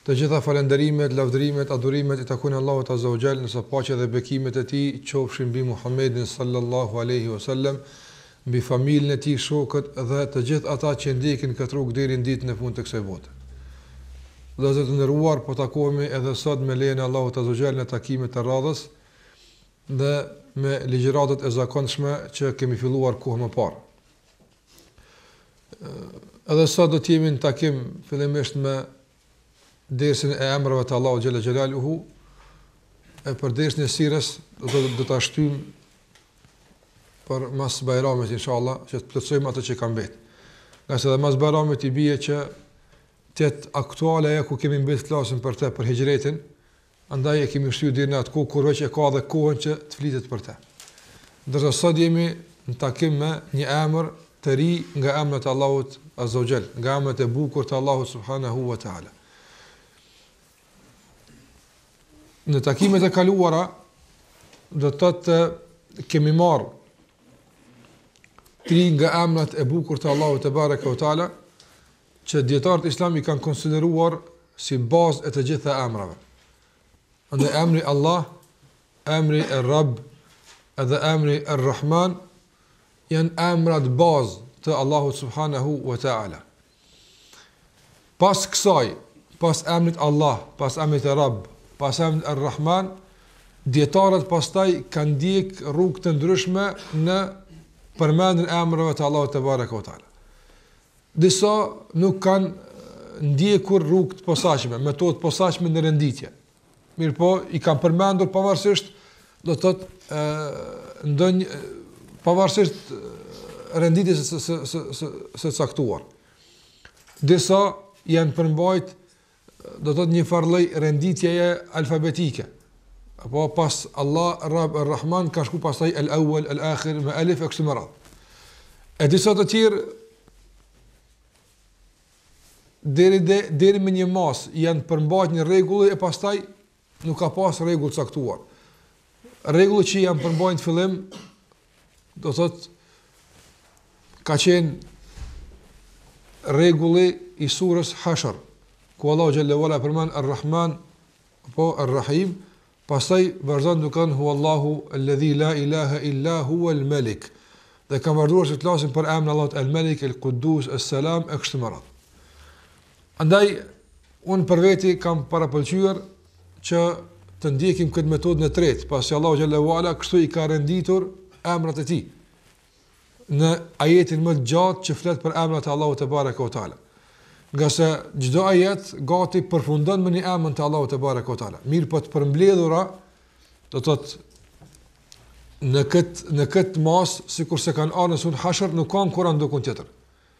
Të gjitha falënderimet, lavdërimet, adhurimet i takojnë Allahut azza wa jall, ndërsa paqja dhe bekimet e Tij qofshin mbi Muhammedin sallallahu alejhi wa sallam, mbi familjen e tij, shokët dhe të gjithë ata që ndjekin këtë rrugë deri në ditën e fundit të kësaj bote. Vëllezër të nderuar, po takohemi edhe sot me lejen e Allahut azza wa jall në takimet e radhës dhe me ligjëratat e zakonshme që kemi filluar kohë më parë. Edhe sot do të jemi në takim fillimisht me dersin e emrave të Allahu xhalla xhelaluhu e për dersin e sirës do të do ta shtym për mas Bajramit inshallah që të plotësojmë ato që kanë mbet. Ngase dhe mas Bajramit i bie që t'jetë aktuale ajo ku kemi mbet flasim për të për hixhretin, Andaj e kemi shtyrë deri në atë kohë kur veç e ka dhe kohën që të flitet për të. Ndërsa sot jemi në takim me një emër të ri nga emrat e Allahut Azza wa Jall, nga emrat e bukur të Allahut Subhanahu wa Taala. Në takimet e kaluara do të thotë kemi marr tri nga emrat e bukur të Allahut tebareka wa taala Që dijetarët islam i kanë konsideruar si bazë e të gjitha emrave. Emri Allah, emri Er-Rab, edhe emri Er-Rahman, janë emrat bazë të Allahu subhanahu wa ta'ala. Pas kësaj, pas emrit Allah, pas emrit Er-Rab, pas emrit Er-Rahman, dijetarët pastaj kanë ndjek rrugë të ndryshme në përmendjen e emrave të Allahu tebareke Disa nuk kanë ndjekur rrugë të posaçme, metodë të posaçme në renditje. Mirëpo i kanë përmendur pavarësisht do të thotë ë ndonjë pavarësisht renditjes së së së së së caktuar. Disa janë përmbajt do të thotë një farë lloj renditjeje alfabetike. Apo pas Allah, Rab, Rahman, ka shku pasaj El Awel, El Akhir, me Elif, e kështu me radhë. E disa të tjerë, deri, deri me një masë, i janë përmbajt një rregulli, e pastaj Nuk ka pas rregull të caktuar. Rregullit që janë përmbajt në fillim, do të thotë, ka qenë rregulli i surës Hashr, ku Allahu xhalla wa ala përmend Ar-Rahman apo Ar-Rahim, pastaj vazhdon duke thënë Huwallahu alladhi la ilaha illa huwa al-Malik. Dhe kanë vazhduar të flasin për emrin Allahu Al-Malik, Al-Quddus, Al-Salam e kështu me radhë. Andaj, unë për veti kam parapëlqyër që të ndjekim këtë metodë të tretë, pasi që Allahu Xhelle ue Ala kështu i ka renditur emrat e tij, në ajetin më të gjatë që flet për emrat e Allahut tebareke ue teala. Ngase çdo ajet gati përfundon me një emën të Allahut tebareke ue teala. Mirëpo po të përmbledhura, do të thotë në këtë, në këtë masë, sikurse kanë ardh në suren Hashr, nuk kanë ardh dikund tjetër.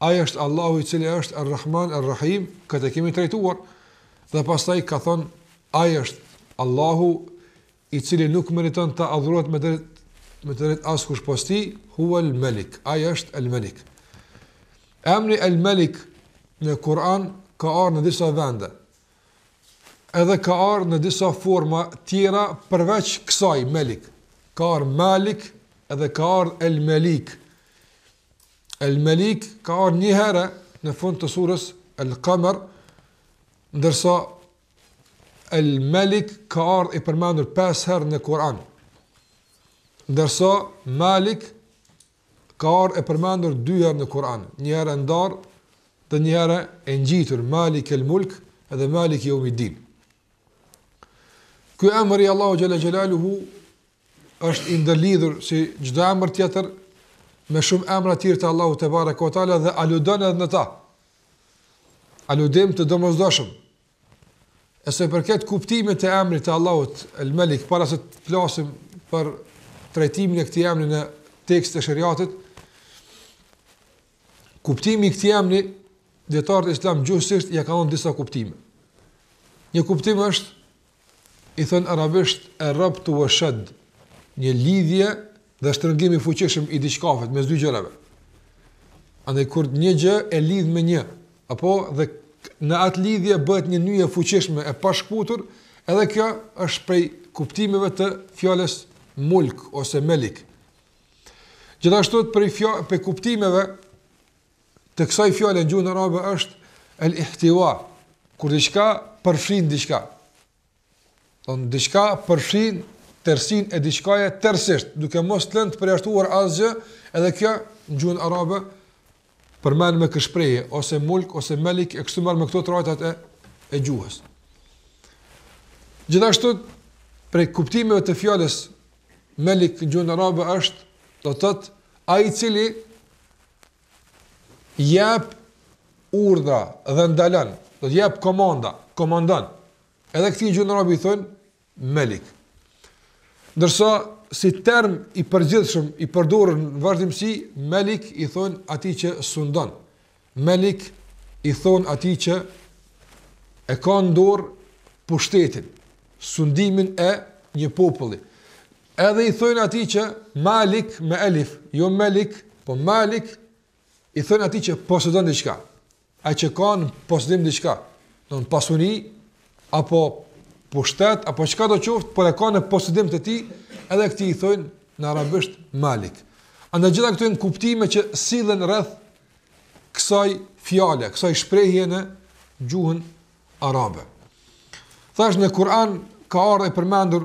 Ai është Allahu i cili është Ar-Rahman Ar-Rahim, këtë e kemi trajtuar. Dhe pastaj ka thënë Ai është Allahu i cili nuk meriton të adhurohet me drejt me të drejtë askush pos tij, huwa al-Melik. Ai është al-Melik. Emri al-Melik në Kur'an ka ardhur në disa vende. Edhe ka ardhur në disa forma tjera përveç kësaj Melik. Ka ardhur Malik edhe ka ardhur al-Melik. El Melik ka ardhur një herë në fund të surës El Qamar, ndërsa El Melik ka ardhur i përmendur 5 herë në Kur'an. Ndërsa Malik ka ardhur e përmendur 2 herë në Kur'an, një herë ndarë dhe një herë e ngjitur Malik El Mulk dhe Malik Yawmiddin. Ky emër i Allahut xhelle xhelaluhu është i ndërlidhur si çdo emër tjetër me shumë emra të tjerë të Allahut tebareke ue teala dhe aludon edhe në ta. Aludim të domosdoshëm. E sa i përket kuptimit të emrit të Allahut El Melik para se të flasim për trajtimin e këtij emri në tekstet e sheriatit, Kuptimi i këtij emri dijetarët e Islamit gjuhësisht ia kanë dhënë disa kuptime. Një kuptim është i thënë arabisht er-rabtu uesh-shedd, një lidhje dhe shtrëngim i fuqishëm i diçkafit mes dy gjërave. Andaj kur një gjë e lidh me një, apo dhe në atë lidhje bëhet një nyje e fuqishme e pashkëputur, edhe kjo është prej kuptimeve të fjalës mulk ose melik. Gjithashtu prej fja, prej kuptimeve të kësaj fjale në gjuhën arabe është el ihtiwa, kur diçka përfshin diçka. Do me thënë diçka përfshin tërësinë e diçkaje tërësisht, duke mos e lënë të përjashtuar asgjë, edhe kjo në gjuhën arabe përmendet me këtë shprehje ose mulk ose melik e kështu me me këto trajtat e e gjuhës. Gjithashtu prej kuptimeve të fjalës melik në gjuhën arabe është do të thotë ai i cili jep urdhra dhe ndalon, do të jep komanda, komandon. Edhe këtij në gjuhën arabe i thonë Melik. Ndërsa si term i përgjithshëm i përdorur në vazhdimësi Melik i thon atij që sundon. Melik i thon atij që e ka në dorë pushtetin, sundimin e një populli. Edhe i thon atij që Malik me Elif, jo Melik, po Malik i thon atij që posedon diçka. Ai që ka në posedim diçka, domethënë pasuni apo pushtet apo çkado qoftë, por e ka në posedim të tij, edhe këtij i thonë në arabisht malik. Andaj gjitha këto janë kuptime që sillen rreth kësaj fjale, kësaj shprehje në gjuhën arabe. Thashë në Kur'an ka ardhë e përmendur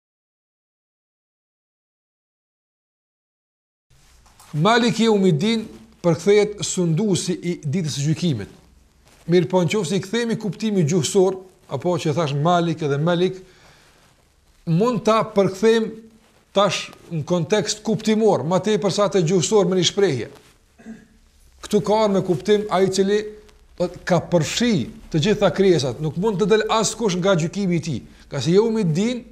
Maliki jeumid-din përkthehet sunduesi i ditës së gjykimit. Mirëpo në qoftë se i kthehemi kuptimit gjuhësor, apo që thashë Melik edhe Malik, mund ta përkthejmë tash në kontekst kuptimor, ma tepër sa atë gjuhësor me një shprehje. Këtu ka ardhë me kuptim ai i cili ka përfshi të gjitha krijesat, nuk mund të del askush nga gjykimi i tij, ngase jeumid-din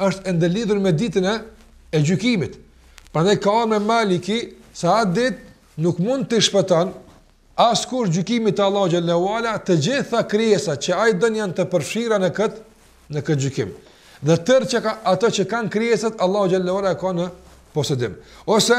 është e ndërlidhur me ditën e, e gjykimit. Prandaj ka ardhë me maliki se atë ditë nuk mund t'i shpëton askush gjykimit të Allahut xhele ve ala të gjitha krijesat që ai don janë të përfshira në këtë, në këtë gjykim. Dhe tërë që ka, ato që kanë krijesat, Allahu xhele ve ala e ka në posedim. Ose,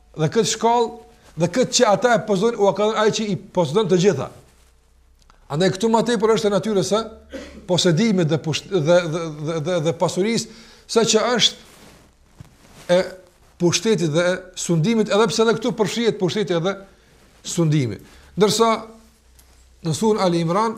Dhe këtë shkallë, dhe këtë që ata e posedojnë, ua ka dhënë ai që i posedon të gjitha. Andaj këtu më tepër është e natyrës së posedimit dhe dhe dhe dhe, dhe, dhe pasurisë, se që është e pushtetit dhe sundimit, edhe pse edhe këtu përfshihet pushteti edhe sundimi. Ndërsa në surën Ali Imran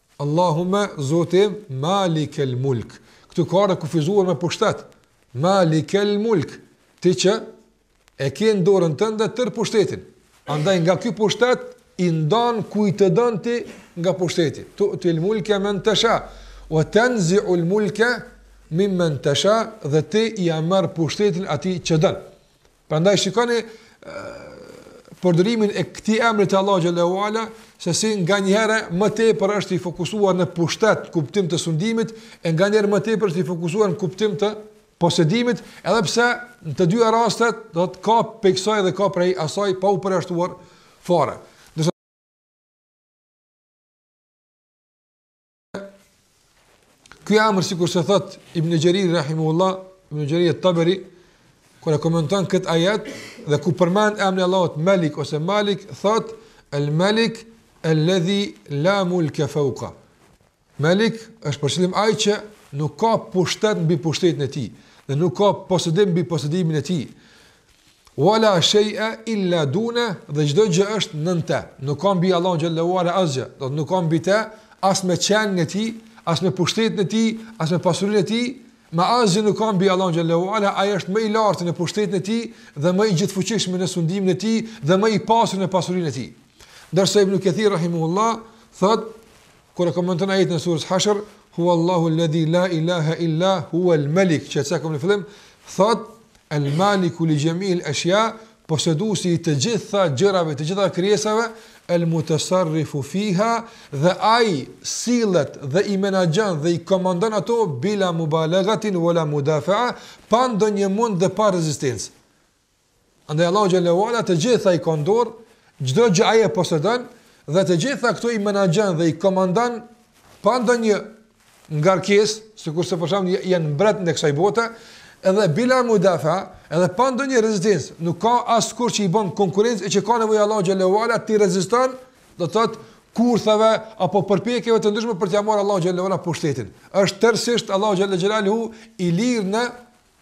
Allahume Zoti im Malikel Mulk. Këtu ka ardhë e kufizuar me pushtet. Malikel Mulk. Ti që e ke në dorën tënde tër pushtetin. Andaj nga ky pushtet i ndan kujt të don ti nga pushteti. Tu'til mulke men tesha ve tenziul mulke mimmen tesha dhe ti ia merr pushtetin atij që don. Prandaj shikoni ë përdorimin e këtij emri të Allahut xhele ve ala se si nganjëherë më tepër është i fokusuar në pushtet, kuptim të sundimit, e nganjëherë më tepër është i fokusuar në kuptim të posedimit, edhe pse në të dyja rastet domethënë ka prej kësaj dhe ka prej asaj pa u përjashtuar fare. Ky emër sikurse thot Ibn Jarir rahimullah, Ibn Jarir at-Tabari, kur e komenton kët ajet dhe ku përmend emrin e Allahut Malik ose Melik, thot Al-Malik alladhi la mulka fawqahu. Malik është për qëllim ai që nuk ka pushtet mbi pushtetin e tij dhe nuk ka posedim mbi posedimin e tij. Wa la shay'a illa dunahu dhe çdo gjë është nën të, nuk ka mbi Allahun xhelle ue ala asgjë, do të nuk ka mbi të, as me qenien e tij, as me pushtetin e tij, as me pasurinë e tij, me asgjë nuk ka mbi Allahun xhelle ue ala, ai është më i larti në pushtetin e tij dhe më i gjithëfuqishmi në sundimin e tij dhe më i pasur në pasurinë e tij. Ndërsa Ibn Kathir rahimahullahu thotë Kur e komenton ajetin e surës Hashr, Huwa Allahu alladhi la ilaha illa huwa al-Malik, që cekëm në fillim, thot al-Maliku li jami' al-ashya, poseduesi i të gjitha gjërave, të gjitha krijesave, al-Mutasarrifu fiha, dhe ai sillet dhe i menaxhon dhe i komandon ato bila mubalaghatin wala mudafa'a, pa ndonjë mund dhe pa rezistencë. Andaj Allahu xhelle ue ala të gjitha i ka në dorë, çdo gjë ai e posedon dhe të gjitha këto i menaxhon dhe i komandon pa ndonjë ngarkesë, sikurse për shembull janë mbretërit e kësaj bote, edhe bila mudafa, edhe pa ndonjë rezistencë, nuk ka askush që i bën konkurrencë e që ka nevojë Allahu xhelle ue ala t'i reziston, do të thotë kurthave apo përpjekjeve të ndryshme për t'ia marrë Allahut xhelle ue ala pushtetin. Është tërësisht Allahu xhelle ue ala i lirë në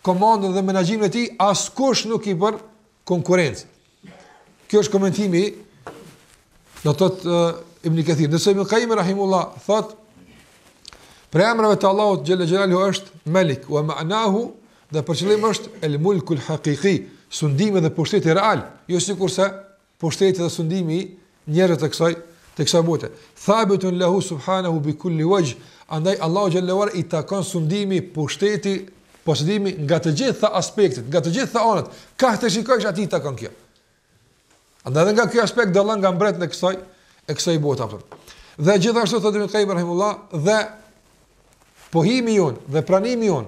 komandën dhe menaxhimin e tij askush nuk i bën konkurrencë. Kjo është komentimi do thot i Ibn Kathirit. Ndërsa Ibn Qayyim rahimullah thot prej emrave të Allahut xhele xhelaluhu është Malik wa ma'nahu dhe për qëllim është el mulkul haqiqi, sundimi dhe pushteti real, jo sikurse pushteti dhe sundimi i njerëzve të kësaj të kësaj bote. Thabitun lahu subhanahu bi kulli wajh, andaj Allahut xhelle ue ala i takon sundimi, pushteti, posedimi nga të gjitha aspektet, nga të gjitha anët. Kah të shikojsh aty i takon kjo. Andaj edhe nga ky aspekt dallon nga mbretërit e kësaj e kësaj bote apo. Dhe gjithashtu thotë Ibn Qayyim rahimullah dhe pohimi jon dhe pranimi jon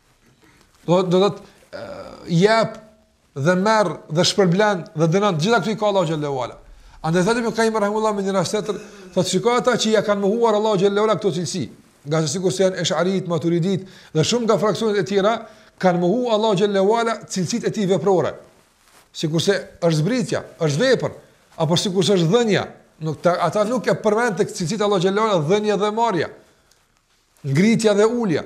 Do të thotë jep dhe merr dhe shpërblen dhe dënon gjitha këto i ka Allahu xhelle ue ala. Andaj thotë Ibn Qayyim rahimullahu min rastatir, thotë shikoji ata që ia kanë mohuar Allahut xhelle ue ala këto cilësi. Ngase sikurse janë esharit, maturidit dhe shumë nga fraksionet e tjera kanë mohu Allahut xhelle ue ala cilësitë e tij veprore. Sikurse është zbritja, është vepër, apo sikurse është dhënia, nuk ta, ata nuk e përmendin tek cilësitë e Allahut xhelle ue ala dhënia dhe marrja. Ngritja dhe ulja.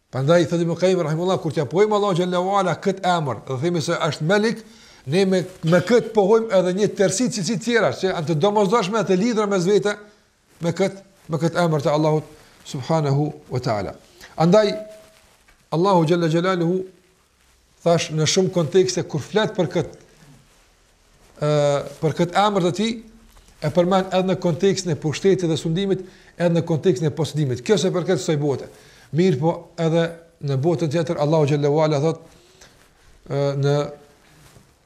Prandaj thotë Ibn Qayyim rahimullah kur t'ia pohojmë Allahu xhalla wala kët emër dhe themi se është Malik, ne me me kët pohojmë edhe një tërësi të cilësive tjera që janë të domosdoshme e të lidhura mes vete me kët me kët emër të Allahut subhanahu wa taala. Andaj Allahu xhalla xhelaluhu Thash në shumë kontekste kur flet për kët ë për kët emër të tij e përmend edhe në kontekstin e pushtetit dhe sundimit, edhe në kontekstin e posedimit. Kjo i përket kësaj bote. Mirpo edhe në botën tjetër Allahu xhallahu ala thot në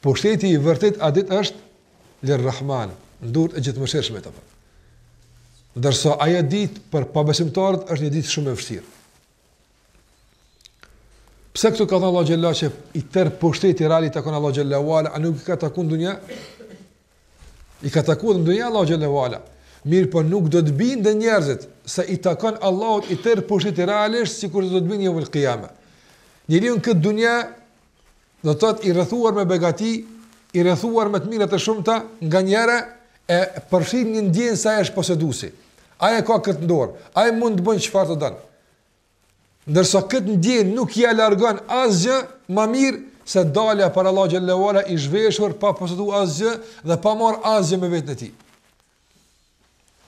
Pushteti i vërtetë atë ditë është Lir-Rahman, në durt e Gjithëmëshirshmit, apo. Ndërsa ajo ditë për pabesimtarët është një ditë shumë e vështirë. Pse këtu ka thënë Allahu xhalla që i tër pushteti real i takon Allahu xhalla wala, a nuk i ka takuar në dunja? I ka takuar në dunja Allahu xhalla wala. Mirëpo nuk do të binden njerëzit se i takon Allahut i tër pushteti realisht sikur do të binden jeumul kijame. Njeriu në këtë dunja Do të thotë i rrethuar me begati, i rrethuar me të mira të shumta, nganjëherë e përfshin një ndjenjë se ai është poseduesi. Ai e ka këtë n'dorë, ai mund të bëjë çfarë të don. Ndërsa këtë ndjenjë nuk ia largon asgjë ma mirë se dalja para Allahu xhallahu ala i zhveshur pa posedu asgjë dhe pa marr asgjë me veten e tij.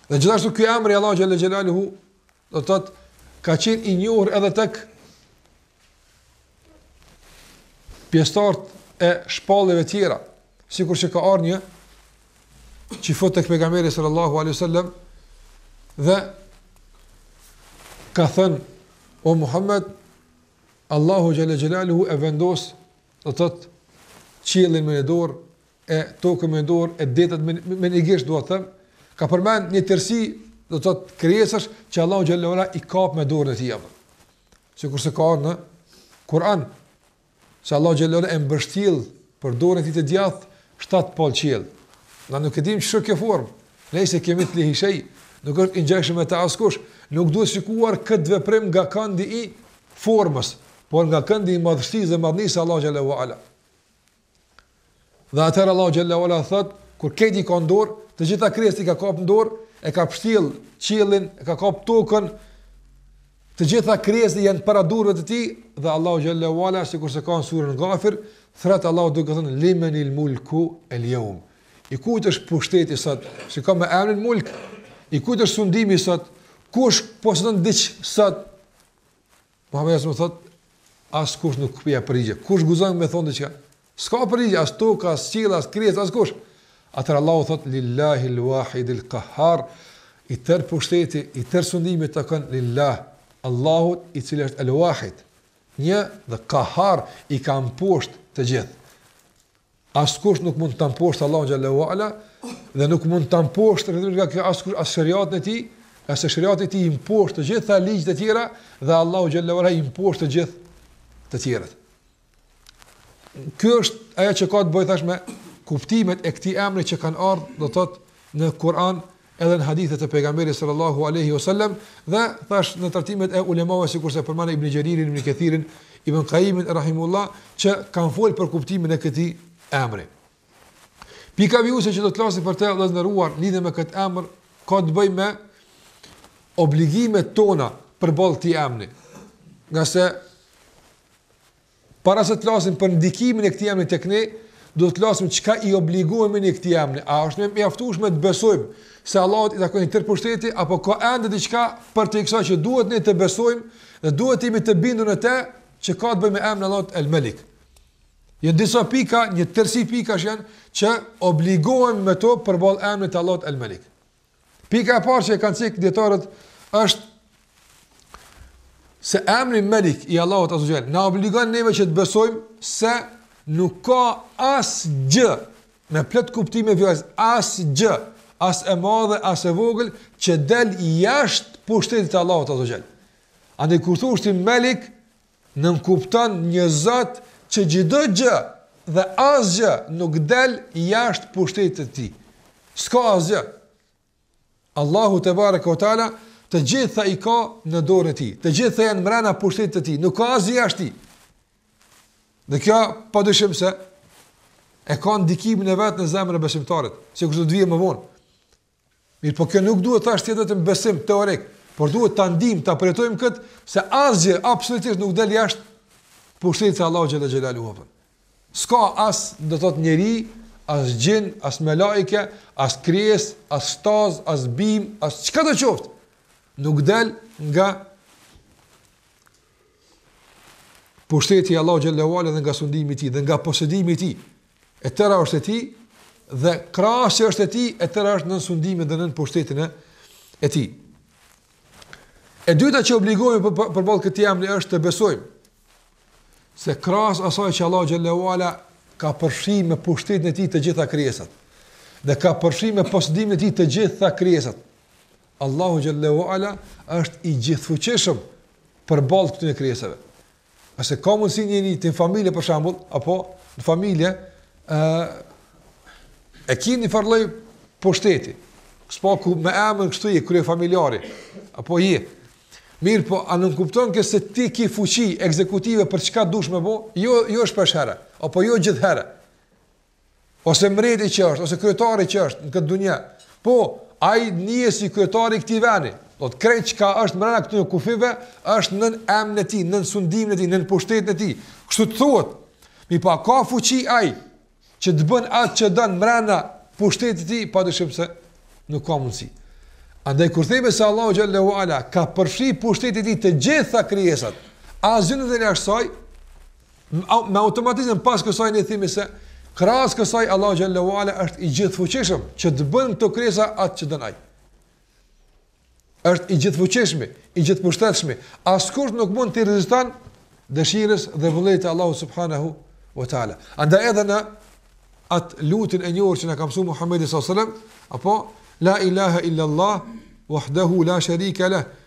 Dhe gjithashtu ky emër i Allahu xhalla xhelaluhu do të thotë ka qenë i njohur edhe tek pjesëtart e shpalljeve tjera, sikur që ka ardh një çifut tek pejgamberi sallallahu alaihi wasallam dhe ka thënë o Muhammed Allahu xhalla xhelaluhu e vendos do të thotë qiellin me një dorë e tokën me një dorë e detet me me një gisht do të them ka përmend një tërësi do të thotë krijesash që Allahu xhallahu ala i kap me dorën e tij apo sikurse ka në Kur'an se Allahu xhallahu ala e mbështjell për dorën e tij të djathtë shtat palë qiell na nuk e dim ç'është kjo formë lejse kemithlihi shej nuk është i ngjashëm me të askush nuk duhet shikuar këtë veprim nga këndi i formës por nga këndi i madhështisë dhe madhnisë Allahu xhallahu ala Dhe atëherë Allahu xhallahu ala thot, kur këto i ka n'dorë, të gjitha krijesat i ka kap në dorë, e ka pshtjell qiellin, e ka kap tokën. Të gjitha krijesat janë para durve të tij dhe Allahu xhallahu ala sikurse ka në surën Ghafir, thret Allahu duke thënë limen il mulku el yawm. I kujt është pushteti sot? Shih ka me emrin mulk? I kujt është sundimi sot? Kush posedon diç sot? Muhamedi s.a. thotë, askush nuk kthen përgjigje. Kush guxon me thanë diçka? S'ka përgjigje, as toka, as qiell, as krijesë, as kush. Atëherë Allahu thotë lillahi al-wahid al-qahhar, i tërë pushteti, i tërë sundimi i takon lillah, Allahut, i cili është al-wahid, një dhe qahhar i ka mposht të gjithë. Askush nuk mund ta mposht Allahun xhelle ve ala dhe nuk mund ta mposht vetëm nga kjo askush as sheriatin e tij, ngase sheriati i tij i mposht të gjitha ligjet e tjera dhe Allahu xhelle ve ala i mposht të gjithë të tjerët. Kjo është ajo që ka të bëjë thash me kuptimet e këtij emri që kanë ardhur, do të thotë në Kur'an edhe në hadithe të Pejgamberit sallallahu alejhi ve sellem dhe thash në trajtimet e ulemave sikurse përmenda Ibn Xheririn, Ibn Kethirin, Ibn Kajimin rahimehumullah që kanë fol për kuptimin e këtij emri. Pika vijuese që do të flasim për të vëllezër të nderuar lidhje me këtë emër ka të bëjë me obligimet tona përballë këtij emri. Ngase Para se të flasim për ndikimin e këtij emri tek ne, duhet të flasim çka i obligohemi ne këtij emri. A është e mjaftueshme të besojmë se Allahut i takon tërë pushteti apo ka ende diçka përtej kësaj që duhet ne të besojmë dhe duhet të jemi të bindur në të që ka të bëjë me emrin e Allahut El Malik. Janë disa pika, një tërësi pikash janë që obligohemi me to përballë emrit të Allahut El Malik. Pika e parë që e kanë cek dietarët është se emri Malik i Allahut azze ve xhel na obligon neve që të besojmë se nuk ka asgjë me plot kuptimin e fjalës asgjë as e madhe as e vogël që del jashtë pushtetit të Allahut azze ve xhel. Andaj kur thush ti Malik Nënkupton një Zot që çdo gjë dhe asgjë nuk del jashtë pushtetit të Tij. S'ka asgjë. Allahu tebareke ve teala të gjitha i ka në dorën e Tij. Të gjitha janë mbrenda pushtetit të Tij. Nuk ka asgjë jashtë Tij. Dhe kjo padyshim se e ka ndikimin e vet në zemrën e besimtarit, sikur do të vijë më vonë. Mirëpo kjo nuk duhet të jetë vetëm besim teorik, por duhet ta ndijmë, ta përjetojmë këtë, se asgjë, absolutisht nuk del jashtë pushtetit të Allahut xhelle xhelaluhu. S'ka as, do të thotë njeri, as xhin, as melaike, as krijesë, as shtazë, as bimë, as çkado qoftë, nuk del nga pushteti i Allahut xhelle ve ala dhe nga sundimi i tij, dhe nga posedimi i tij, e tëra është e tij dhe krejt çka është e tij, e tëra është nën sundimin dhe nën pushtetin e e tij. E dyta që obligohemi për, për, përballë këtij emri është të besojmë se krahas asaj që Allahu xhelle ve ala ka përfshirë me pushtetin e tij të gjitha krijesat dhe ka përfshirë me posedimin e tij të gjitha krijesat. Allahu xhelle ve ala është i gjithfuqishëm përballë këtyne krijesave. Ose ka mundësi njeri ti në familje për shembull, apo në familje, e, e ki njifar lloj pushteti, s'paku me emën kështu i kryefamiljari, apo i, mirëpo, a nënkupton kjo se ti ki fuqi ekzekutive për çka dush me bo, jo, jo shpesh herë, apo jo gjithë herë, ose mreti që është, ose kryetari që është në këtë dunja, po, ai njihet si kryetar i këtij veni, do thot krejt çka është mrena këtyne kufijve, është nën emën e tij, nën sundimin e tij, nën pushtetin e tij, kështu të thuhet, mirëpo a ka fuqi ai, që të bën atë që don mrena pushtetit tij, pa dyshim se nuk ka mundësi. Andaj kur themi se Allahu xhelle ve ala ka përfshi pushteti i tij të gjitha krijesat, a zënë dhe një ashtë saj, me automatizëm pas kësaj ne themi se krahas kësaj Allahu xhelle ve ala është i gjithfuqishëm që të bën këto krijesa atë që don ai. Është i gjithfuqishëm, i gjithpushtetshëm. Askush nuk mund t'i reziston dëshirës dhe vullnetit të Allahut subhanahu wa taala. Andaj edhe në at lutjen e njohur që na ka mësuar Muhamedi sallallahu alaihi wasallam, apo la ilaha illa allah wahdahu la sharika lah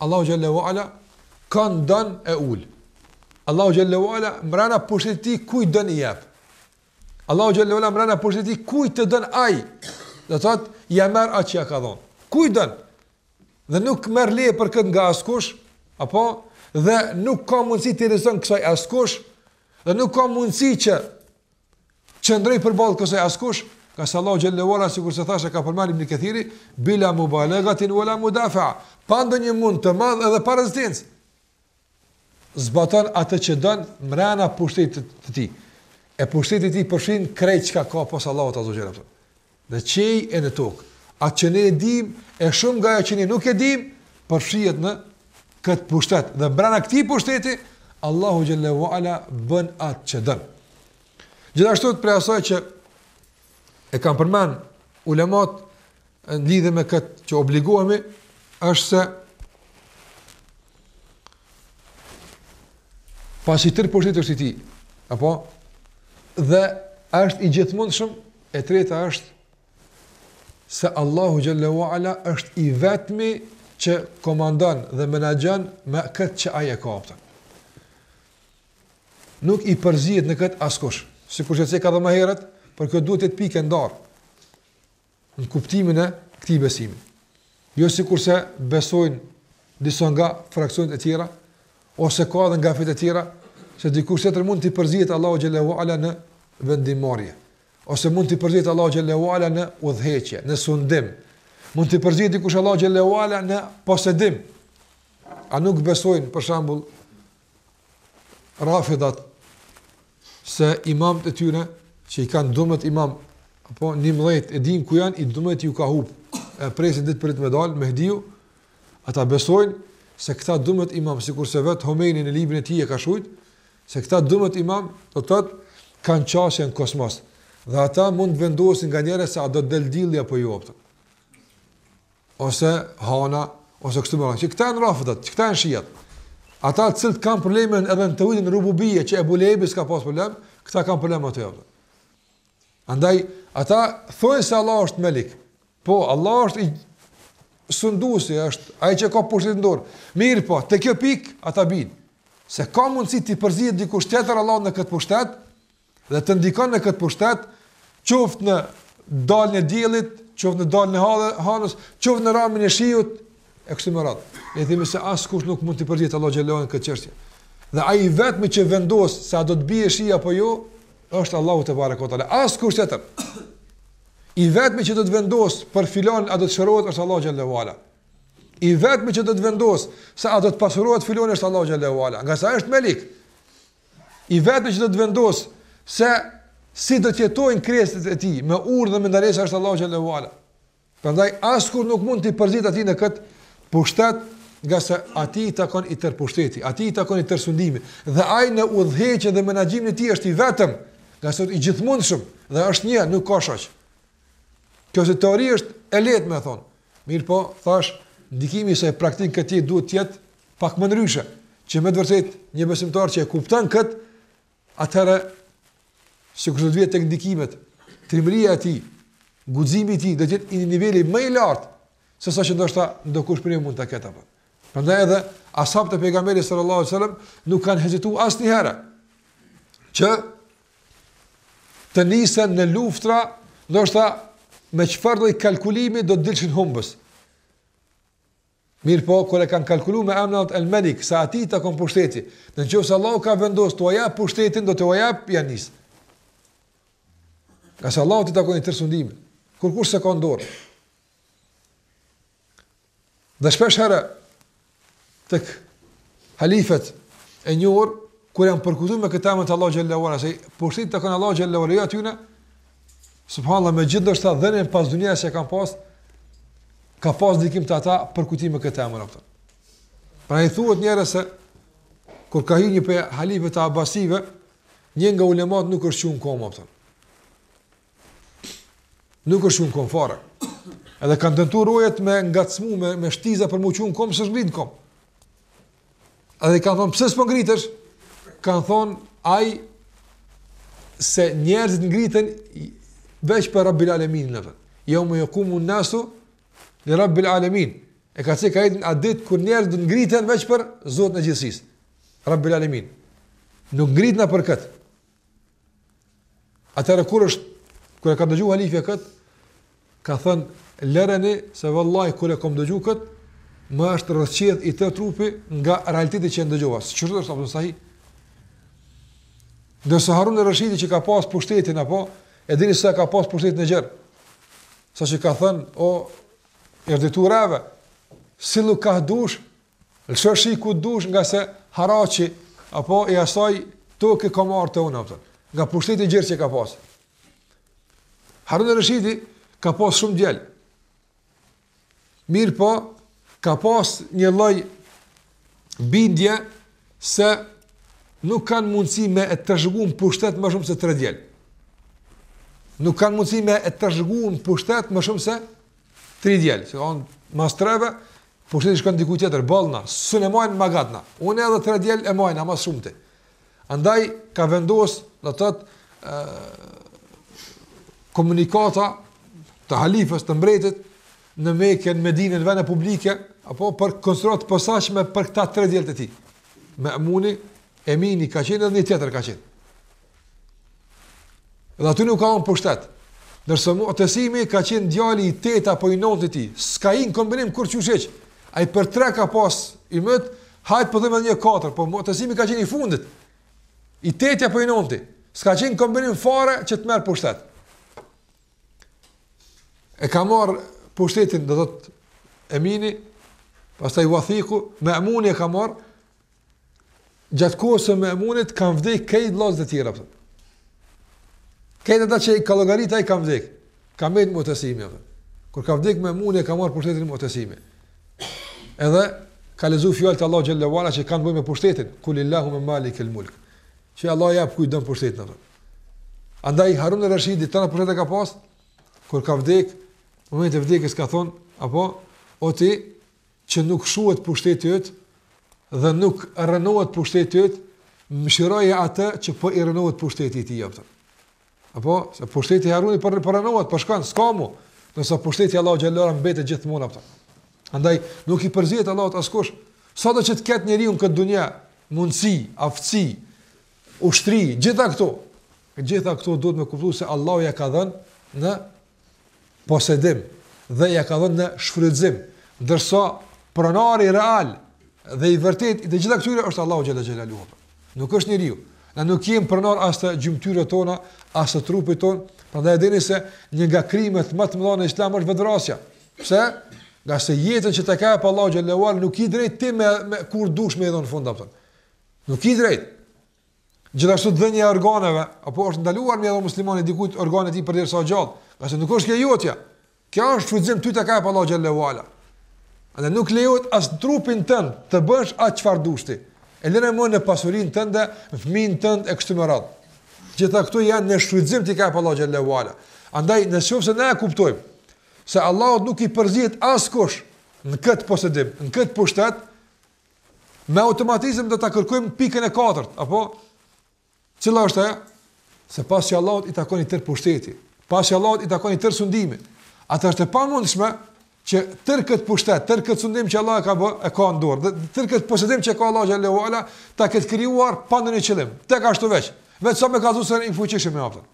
Allahu xhelle ve ala kan don e ul. Allahu xhelle ve ala mrena pushtetit tij kujt don i jep. Allahu xhelle ve ala mrena pushtetit tij kujt të don ai. Do thot ja merr atë që ja ka dhon. Kujt don? Dhe nuk merr leje për kët nga askush, apo dhe nuk ka mundësi t'i reziston kësaj askush dhe nuk ka mundësi që qëndrojë përballë kësaj askush, ngase Allahu xhelle ve ala sikur se thashë ka përmendur Ibni Kethiri bila mubalagatin wala mudafa, pa ndonjë mund të madh edhe pa rezistencë. Zbaton atë që don mrena pushtetit të tij. E pushteti i tij përfshin krejt çka ka pos Allahut azze ve xhel. Në qiej e në tokë. Atë që ne e dimë, e shumë nga ajo që ne nuk e dimë, përfshihet në këtë pushtet. Dhe brenda këtij pushteti, Allahu xhelle ve ala bën atë që don. Gjithashtu prej asaj që e kanë përmend ulemat në lidhje me këtë që obligohemi është se pasi tërë pushteti është i tij, apo dhe është i gjithmundshëm E treta është se Allahu xhelle ue ala është i vetmi që komandon dhe menaxhon me këtë që ai e ka, kupton. Nuk i përzihet në këtë askush. Sikurse e tha edhe më herët, por kjo duhet të jetë pikë ndarje në kuptimin e këtij besimi. Jo sikurse besojnë disa nga fraksionet e tjera ose ka edhe nga fetë e tjera se dikush tjetër mund t'i përzihet Allahut xhelle ue ala në vendimmarrje ose mund t'i përzihet Allahut xhelle ue ala në udhëheqje, në sundim. Mund t'i përzihet dikush Allahut xhelle ue ala në posedim. A nuk besojnë për shembull Rafidat se imamët e tyre që i kanë dymdhet imam apo 11 e din ku janë, i dymdheti u ka hup e presin ditë për ditë me dal Mehdiu ata besojnë se këta dymdhet imam sikurse vet Homeini në librin e tij e ka shkrujt se këta dymdhet imam do të thotë kanë qasje në kosmos dhe ata mund të vendosin nganjëherë se a do të del dilli apo jo ose hana, ose kështu me radhë. Që këta janë rafidhat, që këta janë shijat. Ata të cilët kanë probleme edhe në tauhidin rububie që Ebu Lehebi s'ka pas problem, këta kanë problem ato javë. Andaj ata thonë se Allah është Melik. Po, Allah është i sunduesi, është ai që ka pushtetin dorë. Mirëpo, te kjo pikë ata bin. Se ka mundësi t'i përzihet dikush tjetër Allahut në këtë pushtet, Dhe të ndikon në këtë pushtet, qoftë në daljen e diellit, qoftë në daljen e hanës, qoftë në ramjen e shiut e kështu me radhë. Ne themi se askush nuk mund t'i përzihet Allahut xhelle ue ala në këtë çështje. Dhe ai i vetmi që vendos se a do të bie shi apo jo, është Allahu tebareke ue teala. Askush tjetër. I vetmi që do të vendos për filanin a do të shërohet është Allahu xhelle ue ala. I vetmi që do të vendos se a do të pasurohet filani është Allahu xhelle ue ala, ngase është Melik. I vetmi që do të vendos se si do të jetojnë krijesat e tij, me urdhër dhe me ndalesa është Allahu xhelle ue ala. Prandaj askush nuk mund t'i përzihet atij në kët pushtet, ngase atij i takon i tër pushteti, atij i takon i tër sundimi dhe ai në udhëheqjen dhe menaxhimin e tij është i vetëm, ngase është i gjithmundshëm dhe është një, nuk ka shoq. Kjo si teori është e lehtë me thon, Mirëpo, thashë, ndikimi i saj praktik këtij duhet të jetë pak më ndryshe, që me të vërtetë një besimtar që e kupton këtë, atëherë sikur do të vijë tek ndikimet, trimëria e tij, guximi i tij do të jetë i një niveli më i lartë se sa që ndoshta ndokush prej neve mund ta ketë apo. Prandaj edhe as'habët e pejgamberit sallallahu alajhi wasallam nuk kanë hezituar asnjëherë që të nisen në luftra, ndoshta me çfarëdo lloj kalkulimi do të dilshin humbës. Mirëpo, kur e kanë kalkulu me emnat El Melik, se atij i takon pushteti, në qoftë se Allahu ka vendos t'ua jap pushtetin, do t'ua jap, janë nisë. Ngase Allahut i takon i tërë sundimi, kurkush s'e ka n'dorë. Dhe shpeshherë tek halifet e njohur kur janë përkujtuar me këtë emër të Allahut xhelle ve ala, se pushteti i takon Allahut xhelle ve ala, aty subhanallah me gjithë dorsa dhënë pas dunjas që kanë pas ka pas ndikim te ata përkujtim me këtë emër apo. Pra thuhet njëherë se kur ka hyrë një prej halifëve të abasive, një nga ulemat nuk është çu n'kom, apo. Nuk është çu n'kom fare. Edhe kanë tentuar rojet me ngacmu me me shtiza për m'u çu n'kom, s'është ngrit n'kom. Edhe kanë thon pse s'po ngritesh? Kan thon ai se njerëzit ngriten veç për Rabbil Alemin në vend. Jevme jekumu nasu li Rabbil Alemin. E ka thënë ai atë ditë kur njerëzit do ngriten veç për Zotin e gjithësisë. Rabbil Alemin. Nuk ngritna për kët. Atëherë kur është kur e ka dëgjuar halifja kët, ka thënë lëreni se vallahi kur e kam dëgjuar kët, më është rrëqeth i tërë trupi nga realiteti që e ndëgjova. Si çfarë është apo sahi? Ndërsa Harun Rashidi që ka pas pushtetin apo e dini se ka pas pushtetin e gjerë. Saqë ka thënë u drejtu reve: Sillu kah dush Lësho shi ku dush ngase haraçi apo i asaj toke ka m'ardh te unë atë. Nga pushteti i gjerë që ka pas. Harun Rashidi ka pas shumë djel. Mirëpo, ka pas një lloj bindje se nuk kanë mundësi me e trashgu n' pushtet më shumë se tre djel. Nuk kanë mundësi me e trashgu n' pushtet më shumë se Tre djel, se thon mas treve, pushteti shkon dikujt tjetër, boll na, s'un e majm ma gat na. Unë edhe tre djel e majna ma s'shumti. Andaj ka vendos, do thot, ë komunikata të halifës të mbretit në Mekën, Medinën, vende publike, apo për konsulta të posaçme për këta tre djeltë e tij. Ma'muni, Emini ka qenë edhe një tjetër ka qenë. Dhe aty nuk ka unë pushtet. Ndërsa Mu'tesimi ka qenë djali i tetë apo i nëntë i tij. S'ka qenë n'kombinim kurqysh hiç. Ai për tre ka pas i mët, hajtë përdojmë po edhe një katër, po Mu'tesimi ka qenë i fundit. I teti apo i nëntë. S'ka qenë n'kombinim fare që të merr pushtet. E ka marrë pushtetin, domethënë Emini, pastaj Vathiku, Me'muni e ka marrë, gjatë kohës e Memunit kanë vdekë krejt vëllezërit të tjera. Krejt ata që i ka llogaritë ai kanë vdekë. Ka mbet Mutesimi. Kur ka vdekë Memuni e ka marrë pushtetin Mutesimi. Edhe ka lezu fjalët e Allahut xhallahu ala që kanë të bëjnë me pushtetin, kulillahumme malik el mulk. Që Allahu ia jep kujt don pushtetin. Andaj Harun al-Rashidi tërë atë pushtet e ka pas kur ka vdek, në momentin e vdekjes ka thon, apo o ti që nuk shuhet pushteti yt dhe nuk rrënohet pushteti yt, mëshiroje atë që po i rrënohet pushteti i tij apo. Apo se pushteti Harunit po po rrënohet, po shkon s'ka më. Ndërsa pushteti i Allahut xhallahu mbetet gjithmonë apo. Andaj nuk i përzihet Allahut askush. Sa do që të ketë njeriu në këtë dunja, mundsi, aftësi, ushtri, gjitha këto. Gjitha këto duhet me kuptu se Allahu ja ka dhënë në posedim dhe ja ka dhënë në shfrytëzim, ndërsa pronari real dhe i vërtet i të gjitha këtyre është Allahu xhalla xhelalu. Nuk është njeriu. Na nuk jemi pronar as të gjymtyrëve tona, as të trupit ton, prandaj e dini se një nga krimet më të mëdha në Islam është vetvrasja. Pse? Nga se jetën që ta ka dhënë Allahu xhelalu nuk ki drejt ti me, me kur dush me i dhon fund apo. Nuk ki drejt. Gjithashtu dhënia e organeve, apo është ndaluar me dhënë muslimani dikujt organet përderisa gjallë, ngase nuk është kjo jotja. Kjo është n'shfrytëzim ty ta ka dhënë Allahu xhallahu ala. Dhe nuk lejohet as trupin tënd të bësh atë çfarë dush ti. E lëre më në pasurinë tënde, në fëmin tënd e kështu me radhë. Gjitha këto janë në shfrytëzim t'i ka dhënë Allahu xhallahu ala. Andaj në qoftë se na e kuptojmë se Allahut nuk i përzihet askush në këtë posedim, në këtë pushtet, Me automatizëm do ta kërkojmë pikën e katërt, apo cila është ajo? Se pasi që Allahut i takon i tërë pushteti, pasi që Allahut i takon i tërë sundimi, atëherë është e pamundshme që tërë këtë pushtet, tërë këtë sundim që Allah e ka bë, e ka në dorë, dhe tërë këtë posedim që ka Allah xhallahu ala, ta ketë krijuar pa ndonjë qëllim. Tek ashtu veç, veç sa me tregu se është i fuqishëm i aftë.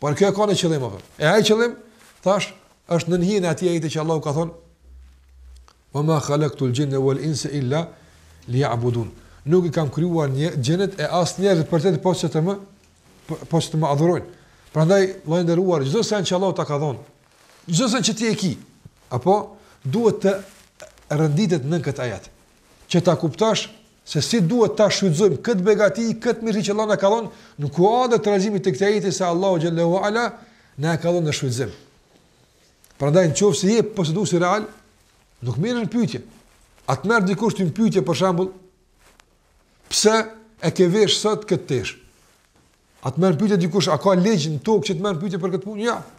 Por kjo e ka një qëllim apo? E ai qëllim thash është në hijen e atij ajeti që Allahu ka thonë Wa ma khalaqtul jinna wal insa illa liya'budun. Nuk i kam krijuar xhinët e as njerëzit përpos të më, përpos të më adhurojnë. Prandaj vëllezër të nderuar çdo sen që Allahu ta ka dhënë. Çdo sen që ti e ke. Apo duhet të renditet nën këtë ajet. që ta kuptosh se si duhet ta shfrytëzojmë këtë begati, këtë mirësi që Allah na ka dhënë në kuadër të realizimit të këtij ajeti se Allahu xhallahu ala na e ka dhënë në shfrytëzim. Prandaj në qoftë se je posedues i real, nuk mirresh në pyetje. A të merr dikush në pyetje për shembull, pse e ke vesh sot këtë tesh? A të merr në pyetje dikush, a ka ligj në tokë që të merr në pyetje për këtë punë? Ja. Jo.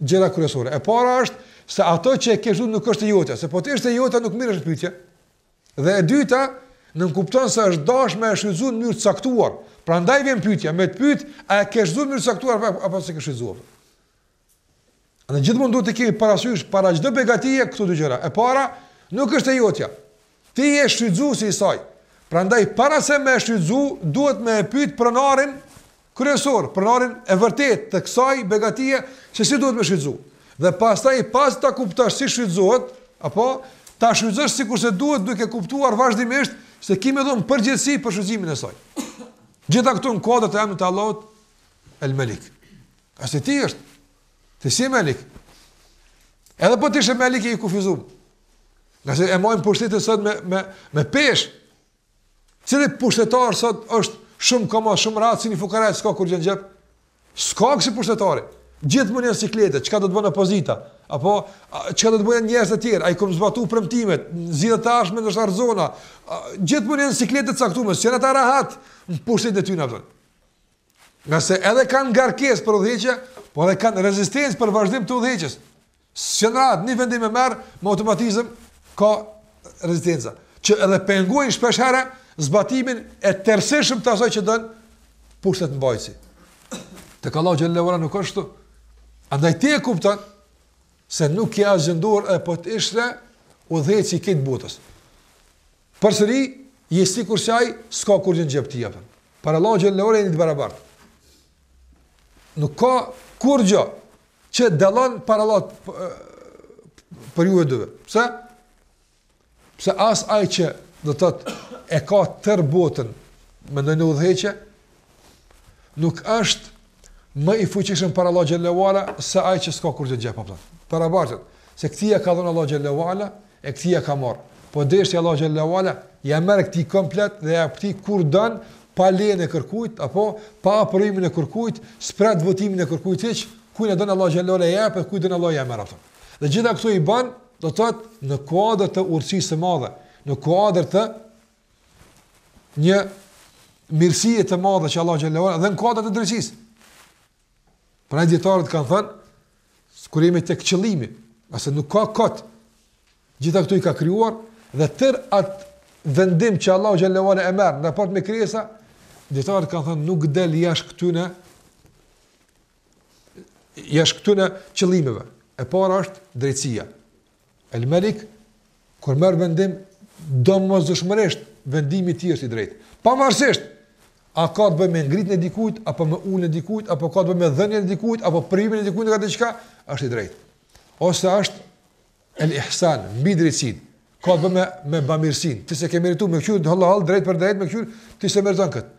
gjëra kryesore. E para është se ajo që e ke shfrytzu nuk është e jotja, se po të ishte e jotja nuk mirreshe në pyetje. Dhe e dyta, nënkupton se është dasht me e shfrytzu në mënyrë të caktuar. Prandaj vjen pyetja, me të pyet, a e ke shfrytzu në mënyrë të caktuar apo apo s'e ke shfrytzuar? Ne gjithmonë duhet të kemi parasysh para çdo begatie këto dy gjëra. E para, nuk është e jotja. Ti je shfrytëzuesi i saj. Prandaj para se me e shfrytëzu, duhet me e pyet pronarin kryesor, pronarin e vërtetë të kësaj begatie se si duhet me shfrytëzu. Dhe pastaj pasi ta kuptosh si shfrytëzohet, apo ta shfrytëzosh sikurse duhet duke kuptuar vazhdimisht se ki me dhon përgjegjësi për shfrytëzimin e saj. Gjitha këto në kuadër të emrit të Allahut El Malik. A se ti është? Ti s'je Malik. Edhe po t'ishe, Malik i kufizuar. Ngase e majnë pushtetin sot me, me, me peshë. Cili pushtetar sot është shumë komod, shumë rahat, si një fukara që s'ka kurrgjë në xhep? S'ka kësi pushtetari. Gjithmonë në siklete, çka do të bën opozita? Apo, çka do të bëjnë njerëzit tjerë? A i kemi zbatu premtimet, zgjedhjet e ardhshme ndoshta rrëzohna? Gjithmonë në siklete të caktume, s'janë të rahat në pushtetin e tyne vëzën. Ngase edhe kanë ngarkesë për udhëheqje, po edhe kanë rezistencë për vazhdim të udhëheqjes. S'janë rahat, një vendim e merr me automatizëm ka rezistenca, që edhe pengojnë shpesh herë zbatimin e tërësishëm të asaj që don pushtetmbajtësi. Tek Allahu xhelle ue ala nuk është. Andaj ti e kupton se nuk ki asgjë në dorë edhe po të ishe udhëheqësi i tërë botës. Përsëri je sikurse ai që s'ka kurrgjë në xhep ti apo. Para Allahut xhelle ue ala jeni të barabartë. Nuk ka kurrgjë Që dallon para Allahut prej juve dyve. Pse? Pse as ai që do të thotë e ka tër botën mendoj në udhëheqje nuk është më i fuqishëm para Allahut xhelle ue ala se ai që s'ka kurrgjë apo plan. Barabartë, se këtij ja ka dhënë Allahu xhelle ue ala, E këtij ja ka marrë. Po deshti Allahu xhelle ue ala ja merr këtij komplet dhe ja jep këtij kur don, pa lejen e kërkujt, apo pa aprovimin e kërkujt, s'pret votimin e kërkujt hiç, kujt don Allahu xhelle ue ala ja jep, kujt don Allahu ja merr atë. Dhe gjitha këto i bën, do të thotë, në kuadër të urtësisë së madhe, në kuadër të një mirësie të madhe që Allahu xhelle ue ala dhe në kuadër të drejtësisë. Pra dijetarët kanë thënë, kur jemi tek qëllimi, ose nuk ka kot, gjitha këto i ka krijuar, dhe tër atë vendim që Allahu xhelle ue ala e merr, në raport me krijesa, dijetarët kanë thënë, nuk del jashtë këtyne, jashtë këtyne qëllimeve. E para është drejtësia, El Melik kur merr vendim domosdoshmërisht vendimi i tij është i drejtë. Pavarësisht a ka të bëjë me ngritjen e dikujt apo me uljen e dikujt apo ka të bëjë me dhënien e dikujt apo privimin e dikujt nga diçka, është i drejtë. Ose është el ihsan, mbi drejtësinë. Ka të bëjë me me bamirësinë. Ti s'e ke merituar me kqyr hollë hollë drejt për drejt me kqyr, ti s'e meriton kët.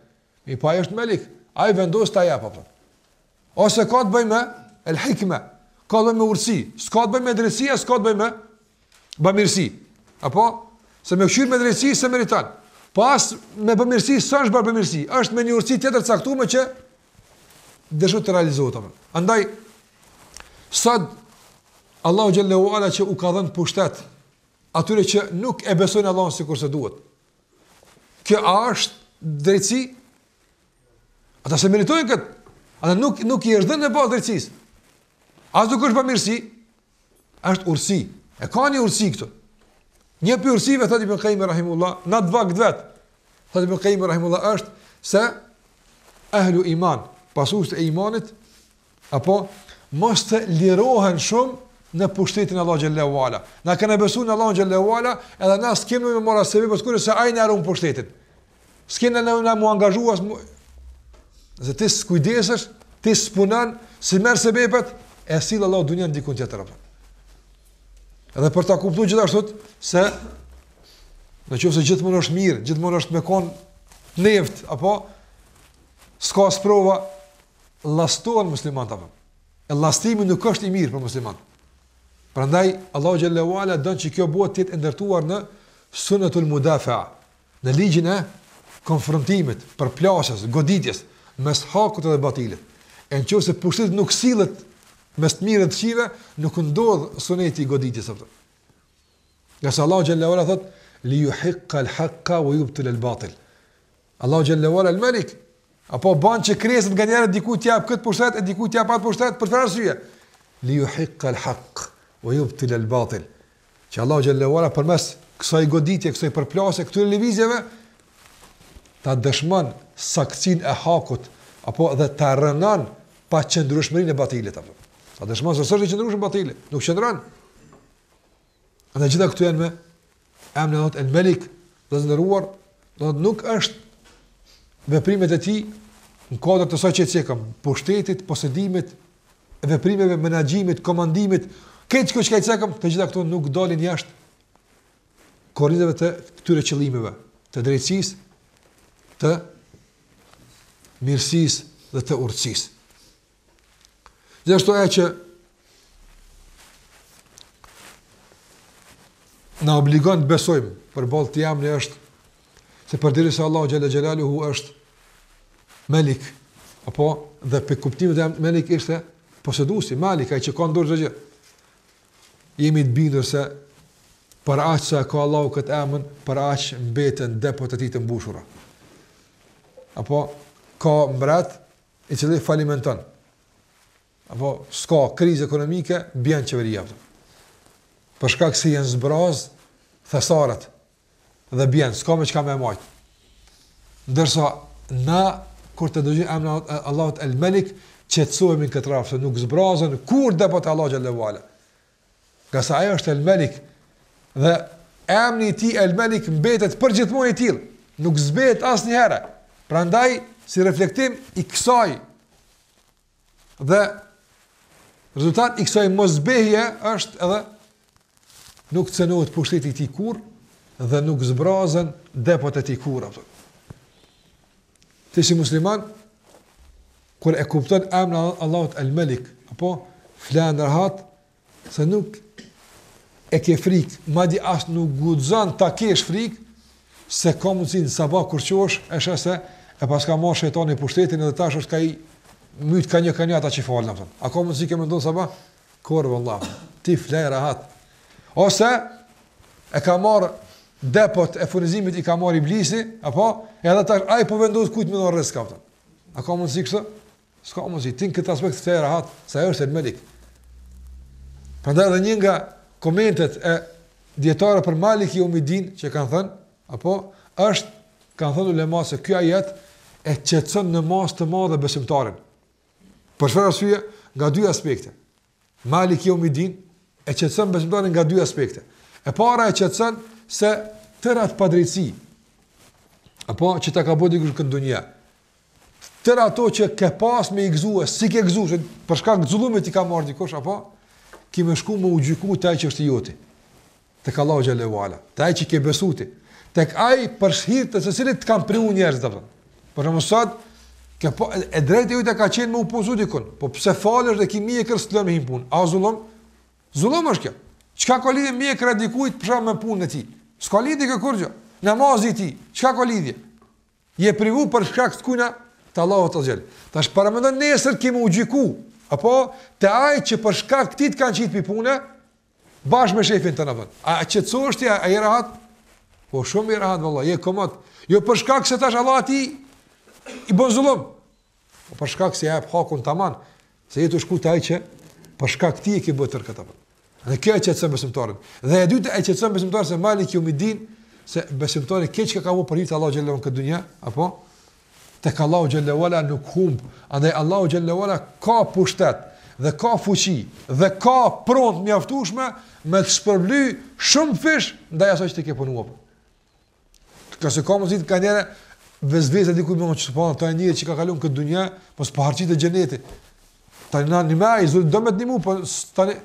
Mi po ai është melik, ai vendos ta jap apo. Ose ka të bëjë me el hikme, ka të bëjë me urtësi, s'ka të bëjë me drejtësi, s'ka të bëjë me bamirësi. Apo se me kqyr me drejtësi s'e meriton. Po as me bamirësi s'është bash bamirësi, është me një urtësi tjetër caktuar që dëshon të realizohet apo. Andaj sot Allahu xhallahu ala që u ka dhënë pushtet atyre që nuk e besojnë Allahun sikurse duhet. Kjo a është drejtësi? Ata s'e meritojnë këtë. Ata nuk, nuk i është dhënë në bazë drejtësisë. As nuk është bamirësi. është urtësi. E ka një urtësi këtu. Një prej urtësive, thotë Ibn Kajjimi rahimehullah, n'at vakt vet, thotë Ibn Kajjimi rahimehullah është se ehlu iman, pasuesit e imanit, Apo mos të lirohen shumë në pushtetin e Allahu xhallahu ala. Na kena besuar në Allahu xhallahu ala, edhe na s'kem me marr sebepe kurrë se ai na ruan pushtetin. S'kem nevojë m'u angazhu as. Nëse ti s'kujdesesh, ti s'punon, s'i merr sebepet, e sill Allahu dunjan diku tjetër apo. Edhe për ta kuptuar gjithashtu se në qoftë se gjithmonë është mirë, gjithmonë është me komfort apo s'ka sprova llastohen muslimanët apo. E llastimi nuk është i mirë për muslimanët. Prandaj Allahu xhallahu ala don që kjo botë të jetë ndërtuar në sunnetul mudafaa, në ligjin e konfrontimit, përplasjes, goditjes mes hakut dhe batilit. E në qoftë se pushtet nuk sillet mes të mirëve dhe të kqive, nuk ndodh suneti i goditjes. Apo. Ngase Allahu xhallahu ala thotë, li juhikkal hakka, ue jubtilel batil. Allahu xhalla wala el malik. Apo bën që krijesat nganjëherë diku të jap këtë pushtet e diku të jap atë pushtet për çfarë arsye? Li yuhiq al haq wa yubtil al batil. Që Allahu xhalla wala përmes kësaj goditje, kësaj përplasje këtyre lëvizjeve ta dëshmon saktësinë e hakut apo dhe ta rrënon paqëndrueshmërinë e batilit apo. Ta dëshmon se s'është i qëndrueshëm batili, nuk qëndron. A të gjitha këto janë me emrin Allahu El Malik, o të nderuar, do të nuk është veprimet e tij në kuadër të asaj që cekëm, pushtetit, posedimit, veprimeve, menaxhimit, komandimit, këto që cekëm, të gjitha këto nuk dalin jashtë kornizave të këtyre qëllimeve, të drejtësisë, të mirësisë dhe të urtësisë. Gjithashtu ajo që na obligon të besojmë përballë këtij emni është se përderisa Allahu xhel-le xhelaluhu është Melik apo dhe për kuptimin e emnit Melik ishte poseduesi Malik ai që ka ndonjë gjë. Jemi të bindur se për aq sa ka Allahu këtë emër, për aq mbeten depot e tij të mbushura. Apo ka mbret i cili falimenton. Apo s'ka krizë ekonomike, bjen qeveria. Për shkak se janë zbraz thesaret dhe bjen, s'ka me çka me e majt. Ndërsa na kur të dëgjojmë emrin e Allahut El Melik, qetësohemi në këtë rrafsh se nuk zbrazen kurrë depot e Allahut xhel-le ve ala. Ngase Ai është El-Melik dhe emri i tij El-Melik mbetet përgjithmonë i tillë, nuk zbehet asnjëherë. Prandaj si reflektim i kësaj dhe rezultat i kësaj moszbehje është edhe nuk cenohet pushteti i tij kurrë dhe nuk zbrazen depot e tij kurrë. Ti si musliman, kur e kupton emnin e Allahut El Melik, apo flen rahat, se nuk e ke frikë, madje as nuk guxon ta kesh frikë, se ka mundësi në sabah kur çohesh, e sheh se e paska marrë shetani pushtetin edhe tash është ka i myt ka një ka një ata që falen, a ka mundësi kjo me ndodh në sabah? Kurr vëlla, ti fle rehat. Ose e ka marr depot e furnizimit i ka marr iblisi, apo edhe tash ai po vendos kujt me i dhon rrizk apo. A ka mundsi kështu? S'ka mundsi, ti në këtë aspekt fle rehat, se Ai është El Melik. Prandaj edhe një nga komentet e dijetarëve për Maliki jeumid-din që kanë thënë, apo është kanë thënë ulema se ky ajet e qetëson në masë të madhe besimtarin. Për çfarë arsye? Nga dy aspekte. Maliki jeumid-din, e qetëson besimtarin nga dy aspekte. E para e qetëson se tërë ato padrejtësi, apo që t'i ka bo dikush në këtë dunja, tërë ato që ke pas me i gëzu e s'i ke gëzu, që për shkak të zullumit t'i ka marrë dikush, apo, ki me shku me u gjyku te Ai që është i joti. Tek Allahu xhel-le ve ala, te ai që ke besu ti, tek ai për hir të së cilit të kanë privu njerëzit, vëlla. Për shembull sot, ke po, e drejtë e jotja ka qenë me u punësu dikun, po pse falesh dhe ki mjekërr s'të lënë në punë, a zullum? Zullum është kjo. Çka ka lidhje mjekrra e dikujt për shembull me punën e tij? S'ka lidhje kjo kurgjë, namazi i tij, çka ka lidhje? Je privu për shkak të kujna të Allahut xhel-le. Tash paramendo nesër ki me u gjyku, apo te Ai që për shkak tij të kanë qitë prej pune, Bash me shefin tanë, apo. A qetësohesh ti, a je rahat? Po shumë i rahat, vallahi, je komod. Jo për shkak se tash Allah t'i bon zullum. Po për shkak se e jep hakun tamam, se je tu shku te ai që për shkak tij e ki bo tërë këtë, apo. Dhe kjo e qetëson besimtarin. Dhe e dyta e qetëson besimtarin se maliki jeumiddin, se besimtari krejt çka ka bo për hir të Allahut xhelle në këtë dunja, apo? tek Allahu xhalla uala nuk humb, andaj Allahu xhalla uala ka pushtet dhe ka fuqi dhe ka pronë të mjaftueshme me të shpërbly shumë fish ndaj asaj që ti ke punuar. Ka, se ka mundësi nganjëherë vesvese dikush më në që të po anë, tanë njeri që ka kalun këtë dunja, mos po harxhitet xheneti. Tani na nimoj Zot do me të një mu, për po tani...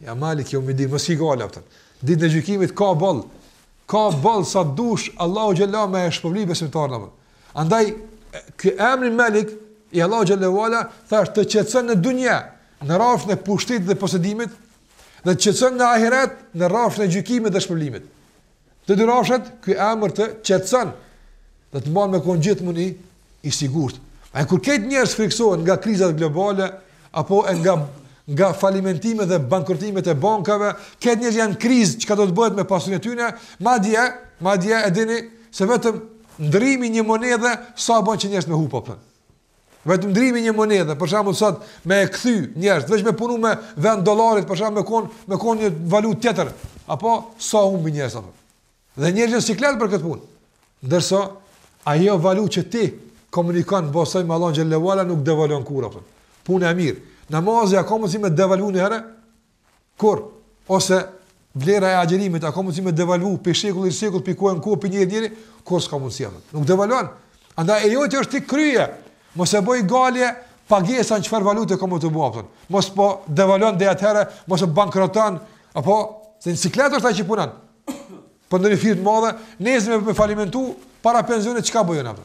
Ja maliki jeumiddin, mos ki gajle, apo. Ditën e gjykimit ka boll, ka boll sa dush, Allahu xhelle me e shpërbly besimtarin. Andaj, ky emri Melik, i Allahu xhalla uala, thash të qetëson në dunja, në rrafshin e pushtetit dhe posedimit, dhe të qetëson në ahiret, në rrafshin e gjykimit dhe shpërblimit. Te dy rrafshet, ky emër të qetëson dhe të mban me kon gjithmonë i, i sigurt. E kur krejt njerëzit friksohen nga krizat globale apo edhe nga nga falimentimet dhe bankrotimet e bankave, krejt njerëzit janë n'krizë çka do të bëhet me pasurinë e tyre, madje, madje e dini se vetëm ndrrimi i një monedhe sa bën që njerëz me hup, apo. Vetëm ndrrimi i një monedhe, për shembull sot me e kthy njerëz, veç me punu në vend dollarit, për shembull me kon me kon një valutë tjetër, apo sa humbin njerëz apo. Dhe njerëzit janë n'siklet për këtë punë. Ndërsa ajo valutë që ti komunikon me to me Allahu xhalla uala nuk devalvon kurrë apo. Puna e mirë. Namazi a ka mundësi me devalvu najherë? Kurrë, ose vlera e agjërimit, a ka mundësi me devalvu, prej shekulli në shekull, prej kohe në kohë, prej njeri në njeri, kurrë s'ka mundësi, apo. nuk devalvon. Andaj e jotja është ti krye, mos e boj gajle, pagesa në çfarë valute ka me t'u bo, apo. Mos po devalvon dhe atëherë, mos e bankroton, apo, se në siklet është ata që punon për ndonjë firmë të madhe, nesër me falimentu, para pensionit, çka bojn, apo.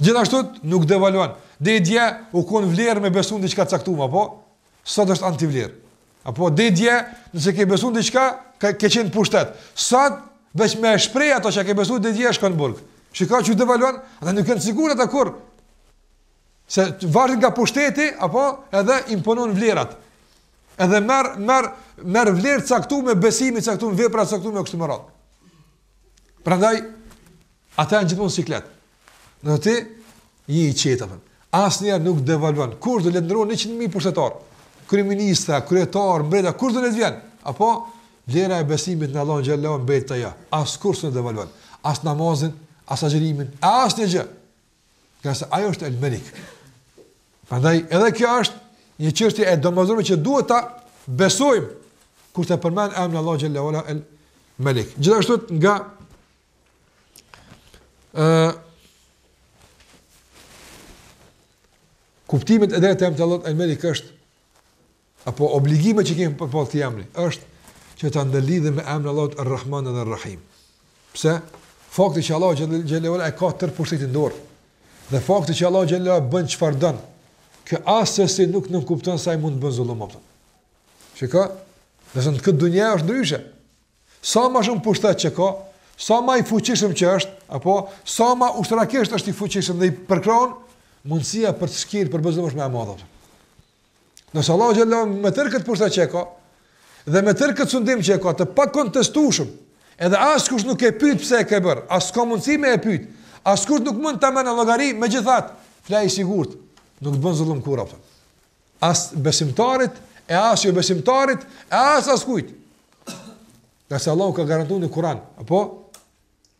Gjithashtu nuk devalvon. Deri dje u konë vlerë me besu në diçka të caktume, apo? Sot është antivlerë. Apo deri dje, nëse ke besu në diçka, ke, ke qenë n'pushtet. Sot, veç me shpreh ato që ke besu deri dje shkon në burg. Shikoj që devalvon, ata nuk janë të sigurt ata kurrë. Se varet nga pushteti, apo e imponon vlerat. Edhe merr, merr, merr vlerë të caktume, besimi i caktum, vepra e caktume, kështu me radhë. Prandaj ata janë gjithmonë n'siklet. Do ti je i qetë apo? Asnjëherë nuk devalvon. Kurdo le t'ndrron 100.000 pushtetar? Kryeministra, kryetar, mbreta, kurdo le t'vjen? Apo vlera e besimit në Allah xhallahu mbet ajo. As kurrë s'u devalvon. As namazi, as agjërimi, asnjë gjë. Ngase ai është El Melik. Prandaj edhe kjo është një çështje e domosdoshme që duhet ta besojmë kur të përmendim emrin Allah xhelle ue ala El Melik. Gjithashtu nga ë uh, kuptimet e drejta të emrit të Allahut El Melik është apo obligime që kemi për këtë emër, është që ta ndërlidhim me emrin e Allahut Ar-Rahman dhe Ar-Rahim. Pse? Fakti që Allahu xhelle ue ala e ka tërë pushtetin n'dorë. Dhe fakti që Allahu xhelle ue ala bën çfarë don, kjo assesi nuk nënkupton se ai mund të bën zullum apo. Shikoj, do të thotë në këtë dunja është ndryshe. Sa më shumë pushtet që ka, sa më i fuqishëm që është, apo sa më ushtrakisht është i fuqishëm dhe i përkron mundësia për t'shkirë për të bërë zullum është më e madhe. Ngase Allahu xhelle ue ala me tërë këtë pushtet që e ka dhe me tërë këtë sundim që e ka të pakontestueshëm, edhe askush nuk e pyet pse e ke bërë, as ka mundësi me e pyet, askush nuk mund ta merr në llogari, megjithatë, fle i sigurt, nuk të bën zullum kurrë apo. As besimtarit, e as jo besimtarit, e as askujt. Ngase Allahu ka garantuar në Kur'an, apo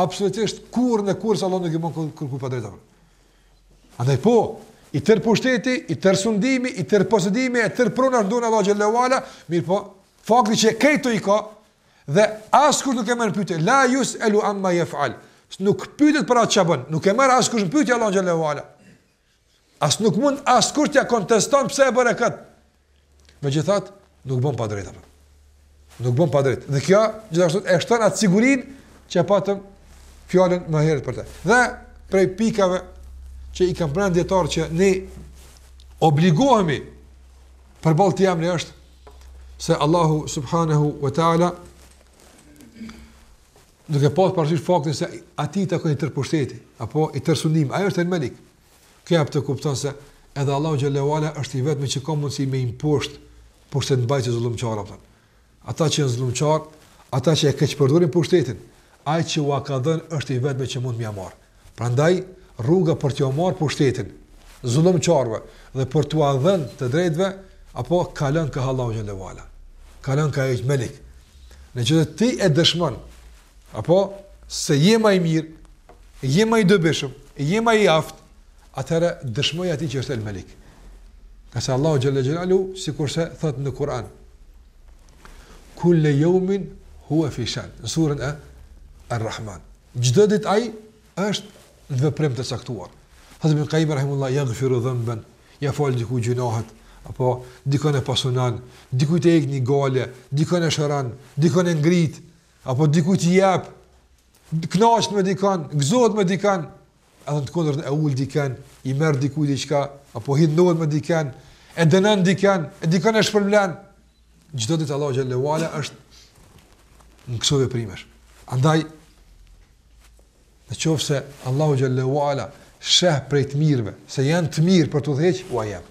Absolutisht kurrën e kurrës Allahu nuk i bën kërkujt padrejtë. Andaj po, i tërë pushteti, i tërë sundimi, i tërë posedimi, e tërë prona është n'dorë t'Allahut xhelle ue ala, mirëpo, fakti që krejt këto i ka, dhe askush nuk e merr n'pyetje, la jus'elu amma jef'al, nuk pyetet për atë që bën, nuk e merr askush në pyetje Allahun xhelle ue ala. As nuk mund askush t'ia konteston pse e bëre kët. Megjithatë, nuk bën padrejt apo. Nuk bën padrejt. Dhe kjo gjithashtu e shton atë sigurinë që patëm fjalën më herët për të. Dhe prej pikave që i kanë përmend dijetarët që ne obligohemi përballë këtij emri është se Allahu subhanahu wa ta'ala Duke pasur parasysh faktin se atij i takon i tërë pushteti, apo i tërë sundimi, ai është el-Malik. Kjo jep të kuptojmë se edhe Allahu xhelle ue ala është i vetmi që ka mundësi me imposht pushtetmbajtësit zullumqarë apo. Ata që janë zullumqarë, ata që e keqpërdorin pushtetin, ai që ua ka dhënë është i vetmi që mundet me ua marrë. Prandaj rruga për t'u marr pushtetin zullumqarëve dhe për t'ua dhënë të drejtëve apo kalon kah Allahu xhelle ue ala. Kalon kah El Melik. Në qoftë ti e dëshmon apo se je më i mirë, je më i dobishëm, je më i aftë, atëherë dëshmoja atij që është El Melik. Ngase Allahu xhelle xhelaluhu sikurse thot në Kur'an. Kulle jeumin huve fi she'n. Në surën e Ar-Rahman. Çdo ditë ai është në veprim të caktuar. Thotë Ibn Qayyim rahimullah yaghfiru dhanban, ia fal dikujt gjynahet, apo dikon e pasuron, dikujt ia hek një gajle, dikon e shëron, dikon e ngrit, apo dikujt i jep, kënaqet me dikon, gëzohet me dikon, edhe në të kundërtën e ul dikën, i merr dikujt diçka, apo hidhnohet me dikën, e dënon dikën, e dikën e shpërblen. Çdo ditë Allahu xhallahu ala është në këto veprime. Andaj në qoftë se Allahu xhallahu ala sheh prej të mirëve, se janë të mirë për të udhëheq, ua jep.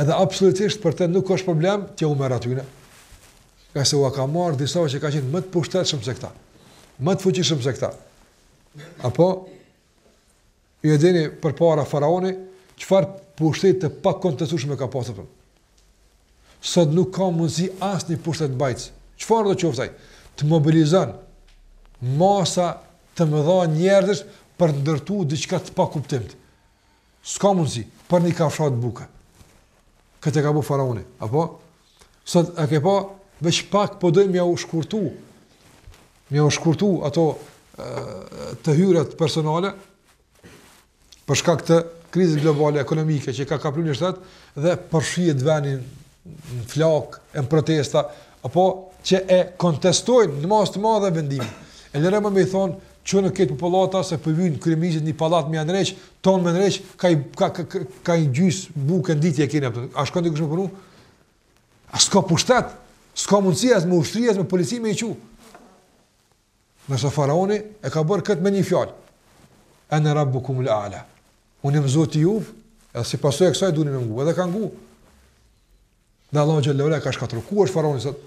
Edhe absolutisht për të nuk ka problem t'jau merr atyne. Ngase ua ka marrë disa që kanë qenë më të pushtetshëm se këta. Më të fuqishëm se këta. Apo, ju e dini përpara faraoni, çfarë pushteti të pakontestushëm ka pasun. Sot nuk ka mundësi asnjë pushtetmbajtës, çfarëdo qoftë ai, të mobilizon masa të mëdha njerëzish për t'ndërtu diçka të pakuptimtë. S'ka mundësi, për një kafshatë buke. Këtë e ka bo faraoni. Apo, Sot a ke pa veç pak po dojnë me jau shkurtu, me jau shkurtu ato të hyrat personale, për shkak të krizës globale ekonomike që ka kaplu një shtet, dhe përfshihet vendi në flakë, në protesta, apo që e kontestojnë në masë të madhe vendimin. E lëre ma me i thonë, që në këtë popullata se po i vyn kryeministrit një pallat me ia ndreq, tonë me ndreq, ka, ka, ka, ka, ka një gjysë buke në ditë e keni, a shkon ndokush me punu? A s'ka pushtet, s'ka mundësi as me ushtri, as me polici me i çu. Nëse faraoni e ka bërë këtë me një fjalë. Ene rabbukumul ala. Unë jam zoti i juv, edhe si pasojë e kësaj duhni me m'ngu, edhe e kanë ngu. Dhe Allahu xhelle e ka shkatërru. Ku është faraoni sot?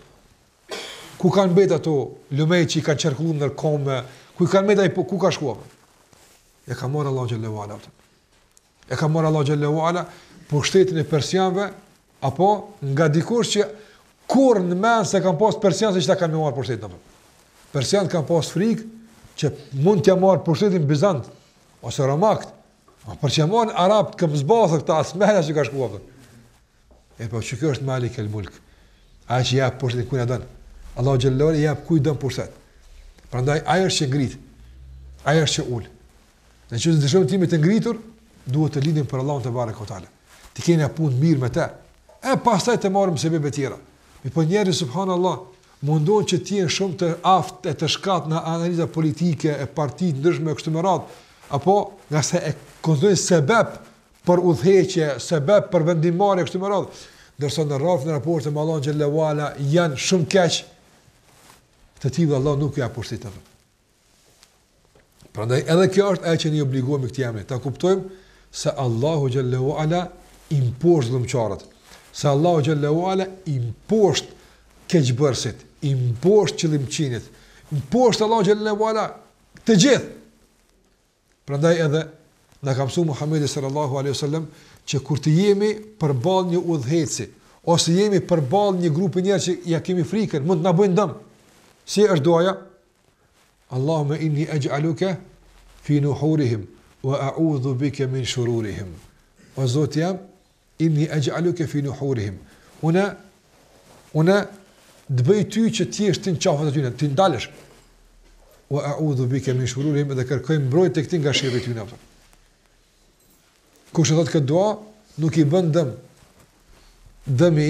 Ku kanë mbetë ato lumenj që i kanë qarkullu nën komë? Ku i kanë mbetë ai, po, ku ka shkuar? E ka marrë Allahu xhelle ue ala. E ka marrë Allahu xhelle ue ala pushtetin e persianëve, apo nga dikush që kurrë në mend s'e kanë pas persianët se këta kanë me marrë pushtetin. Persianët kanë pas frikë që mund t'ia marrë pushtetin Bizanti, ose romakët, apo që ia marrin arabët këmbëzbathë, këta as mendja s'u ka shkuar. E po që kjo është Malik el Mulk, ai që ia jep pushtetin kujna e don. Allahu xhelle ue ala ia jep kujna don pushtetin. Prandaj, ai është që ngrit, ai është që ul. Në qoftë se dëshirojmë të jemi të ngritur, duhet të lidhemi për Allahun tebareke ue teala. T'i kemi punët mirë me të. E pastaj të marrim sebebe tjera. Mirëpo njerëzit subhanallah, mundohen që të jenë shumë të aftë e të shkathët në analiza politike e parti të ndryshme kështu me radhë, apo ngase e konsiderojnë sebep për udhëheqje, sebep për vendimmarrje kështu me radhë, ndërsa në rrafshin e raportit me Allahun xhelle ue ala janë shumë keq. Të tillëve Allahu nuk jau jep pushtet atë. Prandaj edhe kjo është ajo që ne obligohemi këtij emri, ta kuptojmë se Allahu xhallahu ala i mposht zullumqarët, se Allahu xhallahu ala i mposht keqbërësit, i mposht qëllimkëqinjtë, i mposht Allahu xhallahu ala të gjithë. Prandaj edhe na ka mësuar Muhamedi sallallahu alaihi wasallam që kur të jemi përballë një udhëheqësi ose jemi përballë një grupi njerëz që ja kemi frikën, mund të na bëjnë dëm. Si është duaja? Allahumma inni ej'aluka fi nuhurihim wa a'udhu bika min shururihim. O Zoti im, Inni ej'aluke fi nuhurihim. Unë unë të bëj ty që të jesh ti në qafët e tyre, t'i ndalësh. Wa a'udhu bika min shururihim dhe kërkoj mbrojtje tek ti nga sherri i tyre. Kush e thot këtë dua, nuk i bën dëm. Dëmi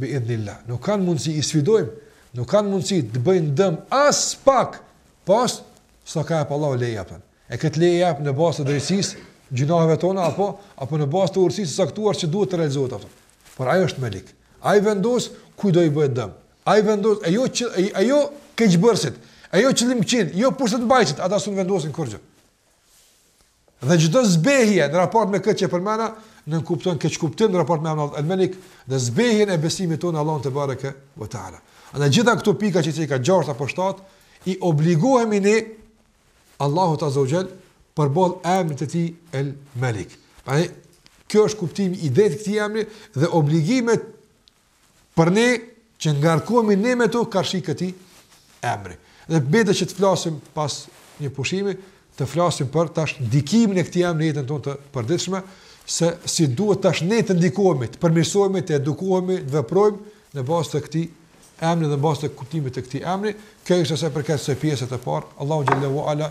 bi idhnillah nuk kanë mundësi i sfidojmë nuk kanë mundësi të bëjnë dëm aspak pa s'e ka jep Allahu lejen e këtë leje e jep në bazë të drejtësisë gjynaheve tona apo apo në bazë të urtësisë së caktuar që duhet të realizohet ato por ai është melik ai vendos kujt do i bëhet dëm ai vendos e jo keqbërësit e jo qëllimkëqinjtë jo pushtetmbajtësit ata s'un vendosin kurrë Dhe çdo zbehje në raport me këtë që përmenda, nënkupton keqkuptim në raport me emrin Allahu El-Malik dhe zbehjen e besimit tonë në Allahun tebareke ve teala. Andaj gjitha këto pika që i ka 6 apo 7 i obligohemi ne Allahut azza wa jall përballë emrit të tij El Malik. Pra kjo është kuptimi i drejtë i këtij emri dhe obligimet Për ne që ngarkohemi ne me to karshi këti emri. Dhe mbetet që të flasim pas një pushimi, të flasim për tash ndikimin e këti emri në jetën tonë të përditshme, se si duhet tash ne të ndikohemi, të përmirësohemi, të edukohemi, të veprojmë në bazë të këti emri dhe në bazë të kuptimit të këti emri. Kjo është sa i përket kësaj pjesës së parë. Allahu Gjallahu Ala,